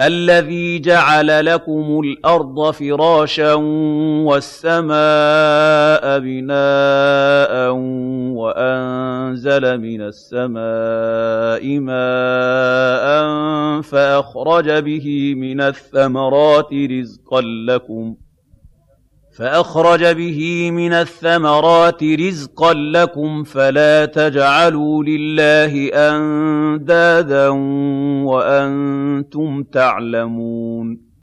الَّذِي جَعَلَ لَكُمُ الْأَرْضَ فِرَاشًا وَالسَّمَاءَ بِنَاءً وَأَنزَلَ مِنَ السَّمَاءِ مَاءً فَأَخْرَجَ بِهِ مِنَ الثَّمَرَاتِ رِزْقًا لَّكُمْ فَلَا تَجْعَلُوا لِلَّهِ أَندَادًا وَأَنتُمْ تَعْلَمُونَ